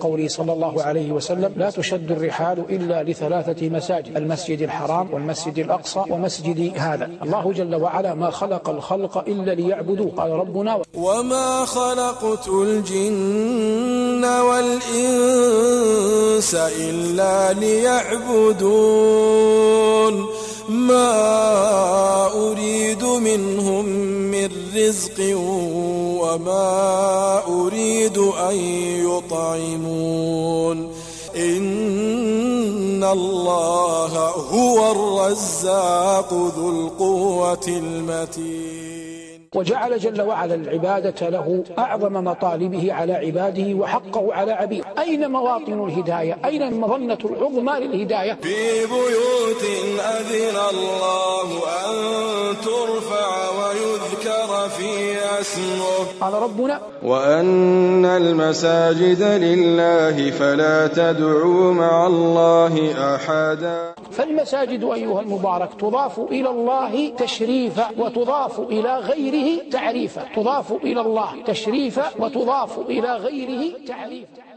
قوله صلى الله عليه وسلم لا تشد الرحال إلا لثلاثة مساجد المسجد الحرام والمسجد الأقصى ومسجد هذا. الله جل وعلا ما خلق الخلق إلا ليعبدوه. قال ربنا وما خلقت الجن والإنس إلا ليعبدون. ما منهم من رزق وما أريد أن يطعمون. إن الله هو الرزاق ذو القوة المتين. وجعل جل وعلا العبادة له أعظم مطالبه على عباده وحقه على عبيده أين مواطن الهداية؟ أين المظنة العظمى للهداية؟ في بيوت أذن الله أن ترفع ويذكر فيها اسمه. قال ربنا وأن المساجد لله فلا تدعوا مع الله أحدا. فالمساجد أيها المبارك تضاف إلى الله تشريفا وتضاف إلى غيره تعريفا. تضاف إلى الله تشريفا وتضاف إلى غيره تعريفا.